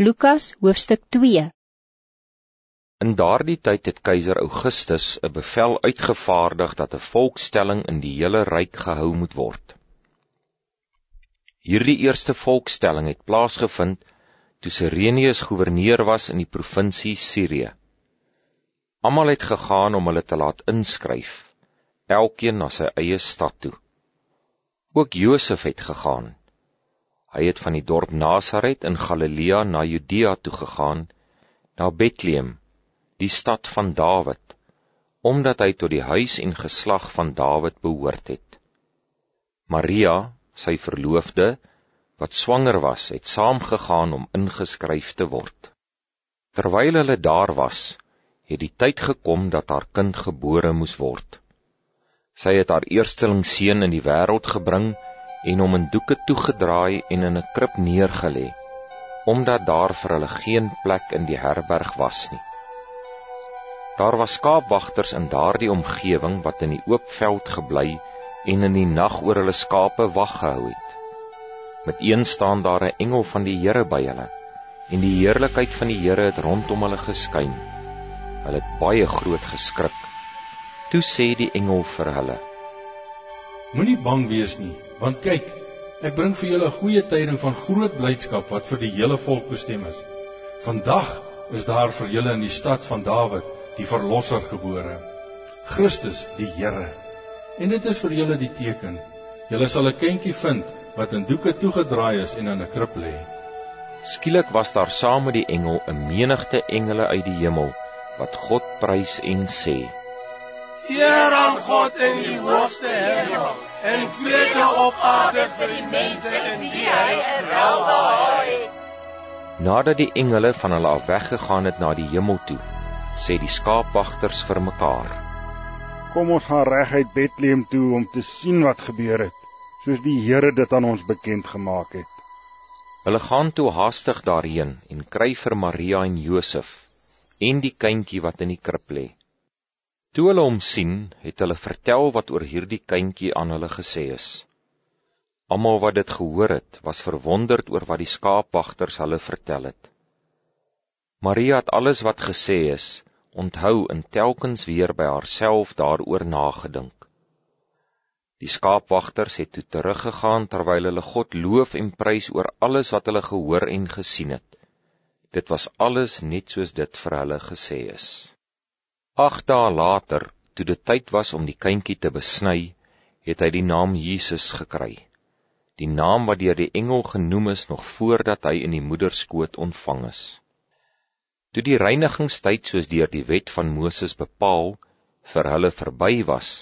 Lukas hoofstuk 2 In daardie tyd het keiser Augustus 'n bevel uitgevaardig dat 'n volkstelling in die hele ryk gehou moet word. Hierdie eerste volkstelling het plaasgevind toe Sirenius goewerneur was in die provinsie Sirië. Almal het gegaan om hulle te laat inskryf, elkeen na sy eie stad toe. Ook Josef het gegaan. Hy het van die dorp Nasaret in Galilea na Judea toe gegaan, na Bethlehem die stad van Dawid, omdat hy tot die huis en geslag van Dawid behoort het. Maria, sy verloofde, wat swanger was, het saamgegaan om ingeskryf te word. Terwyl hulle daar was, het die tyd gekom dat haar kind gebore moes word. Sy het haar eersteling seun in die wêreld gebring en hom in doeke toegedraai en in 'n krib neergelê, omdat daar vir hulle geen plek in die herberg was nie. Daar was skaapwagters in daardie omgewing wat in die oop veld gebly en in die nag oor hulle skape wag gehou het. Met een staan daar 'n engel van die Here by hulle en die heerlikheid van die Here het rondom hulle geskyn. Hulle het baie groot geskrik. Toe sê die engel vir hulle: Moenie bang wees nie, want kyk, ek bring vir julle 'n goeie tyding van groot blydskap wat vir die hele volk bestem is. Vandag is daar vir julle in die stad van Dawid die verlosser gebore. Christus die Here. En dit is vir julle die teken. Julle sal 'n kindjie vind wat in doeke toegedraai is en in 'n krib lê. Skielik was daar saam met die engel 'n menigte engele uit die hemel wat God prys en sê: Eer aan God in die hoogste hemel en vrede op aarde vir die mense in wie hy welbehaag het. Nadat die engele van hulle af weggegaan het na die hemel toe, sê die skaapwagters vir mekaar. Kom ons gaan reguit Bethlehem toe om te sien wat gebeur het, soos die Here dit aan ons bekend gemaak het. Hulle gaan toe haastig daarheen en kry vir Maria en Josef en die kindjie wat in die krib lê. Toe hulle hom sien, het hulle vertel wat oor hierdie kindjie aan hulle gesê is. Almal wat dit gehoor het, was verwonderd oor wat die skaapwagters hulle vertel het. Maria het alles wat gesê is onthou en telkens weer by haarself daaroor nagedink. Die skaapwagters het toe teruggegaan terwyl hulle God loof en prys oor alles wat hulle gehoor en gesien het. Dit was alles net soos dit vir hulle gesê is. 8 dae later, toe dit tyd was om die kindjie te besny, het hy die naam Jesus gekry. Die naam wat deur die engel genoem is nog voordat hy in die moederskoot ontvang is. Toe die reinigingstyd soos deur die wet van Moses bepaal vir hulle verby was,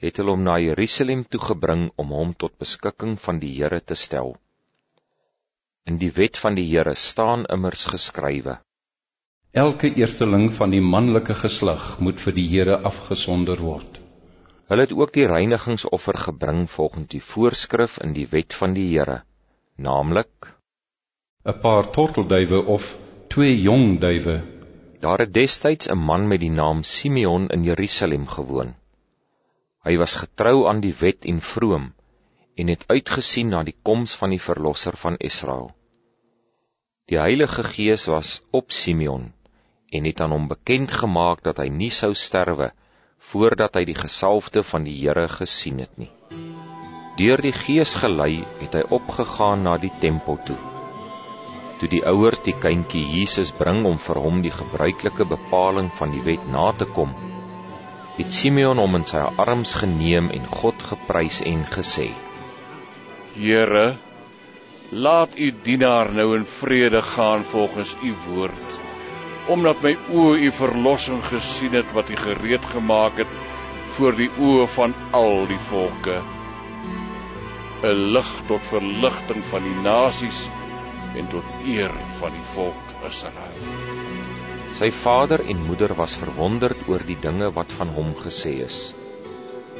het hulle hom na Jerusalem toe gebring om hom tot beskikking van die Here te stel. In die wet van die Here staan immers geskrywe: Elke eersteling van die manlike geslag moet vir die Here afgesonder word. Hulle het ook die reinigingsoffer gebring volgens die voorskrif in die wet van die Here, naamlik 'n paar tortelduwe of twee jong duwe. Daar het destyds 'n man met die naam Simeon in Jerusalem gewoon. Hy was getrou aan die wet en vroom en het uitgesien na die koms van die verlosser van Israel. Die Heilige Gees was op Simeon en het aan hom bekend gemaak dat hy nie sou sterwe voordat hy die gesalfde van die Here gesien het nie. Deur die Gees gelei het hy opgegaan na die tempel toe toe die ouers die kindjie Jesus bring om vir hom die gebruikelike bepaling van die wet na te kom, het Simeon hom in sy arms geneem en God geprys en gesê: Here, laat u dienaar nou in vrede gaan volgens u woord, omdat my oë u verlossing gesien het wat u gereed gemaak het voor die oë van al die volke, 'n lig tot verligting van die nasies en tot eer van die volk Israel. Sy vader en moeder was verwonderd oor die dinge wat van hom gesê is.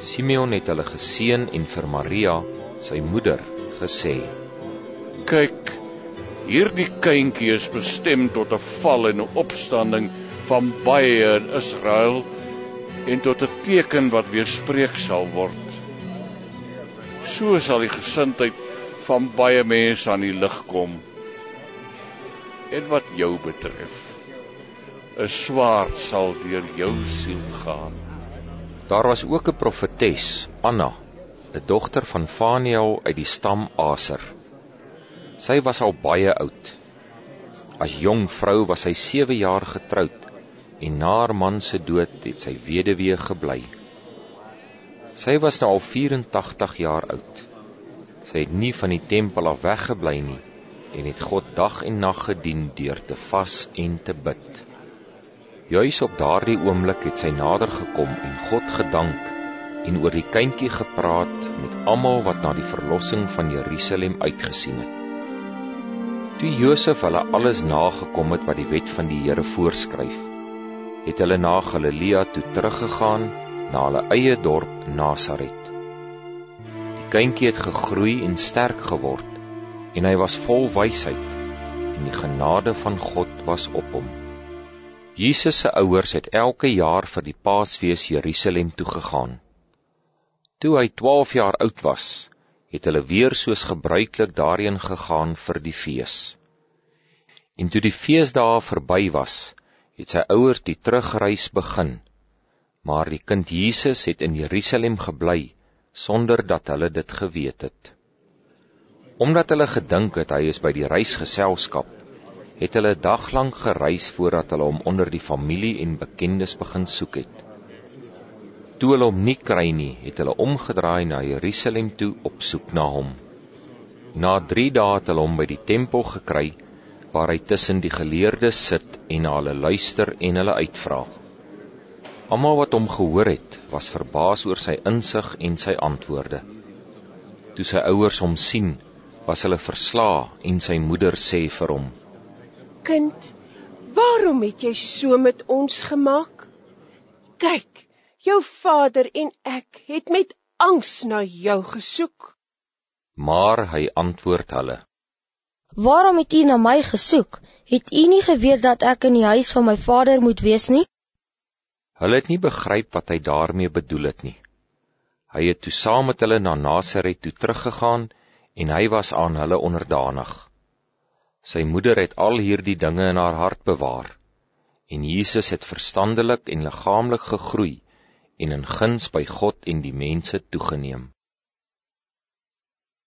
Simeon het hulle geseën en vir Maria, sy moeder, gesê: "Kyk, hierdie kindjie is bestem tot 'n val en 'n opstanding van baie in Israel en tot 'n teken wat weerspreek sal word. So sal die gesindheid van baie mense aan die lig kom." En wat jou betref, 'n swaard sal deur jou siel gaan. Daar was ook 'n profetes, Anna, 'n dogter van Faniel uit die stam Aser. Sy was al baie oud. As jong vrou was sy 7 jaar getroud en na haar man se dood het sy weduwee gebly. Sy was nou al 84 jaar oud. Sy het nie van die tempel af weggebly nie en het God dag en nag gedien deur te vas en te bid. Juis op daardie oomblik het sy nader gekom en God gedank en oor die kindjie gepraat met almal wat na die verlossing van Jerusalem uitgesien het. Toe Josef hulle alles nagekom het wat die wet van die Here voorskryf, het hulle na Galilea toe teruggegaan na hulle eie dorp Nasaret. Die kindjie het gegroei en sterk geword en hy was vol wysheid en die genade van God was op hom. Jesus se ouers het elke jaar vir die Paasfees Jerusalem toe gegaan. Toe hy 12 jaar oud was, het hulle weer soos gebruiklik daarheen gegaan vir die fees. En toe die feesdae verby was, het sy ouers die terugreis begin. Maar die kind Jesus het in Jerusalem gebly sonder dat hulle dit geweet het. Omdat hulle gedink het hy is by die reisgeselskap, het hulle daglank gereis voordat hulle hom onder die familie en bekendes begin soek het. Toe hulle hom nie kry nie, het hulle omgedraai na Jerusalem toe op soek na hom. Na 3 dae het hulle hom by die tempel gekry waar hy tussen die geleerdes sit en na hulle luister en hulle uitvra. Almal wat hom gehoor het, was verbaas oor sy insig en sy antwoorde. Toe sy ouers hom sien, was hulle versla en sy moeder sê vir hom: "Kind, waarom het jy so met ons gemaak? Kyk, jou vader en ek het met angs na jou gesoek." Maar hy antwoord hulle: Waarom het u na my gesoek? Het u nie geweet dat ek in die huis van my vader moet wees nie? Hulle het nie begryp wat hy daarmee bedoel het nie. Hy het toe saam met hulle na Nasaret toe teruggegaan en hy was aan hulle onderdanig. Sy moeder het al hierdie dinge in haar hart bewaar en Jesus het verstandelik en liggaamlik gegroei en in guns by God en die mense toegeneem.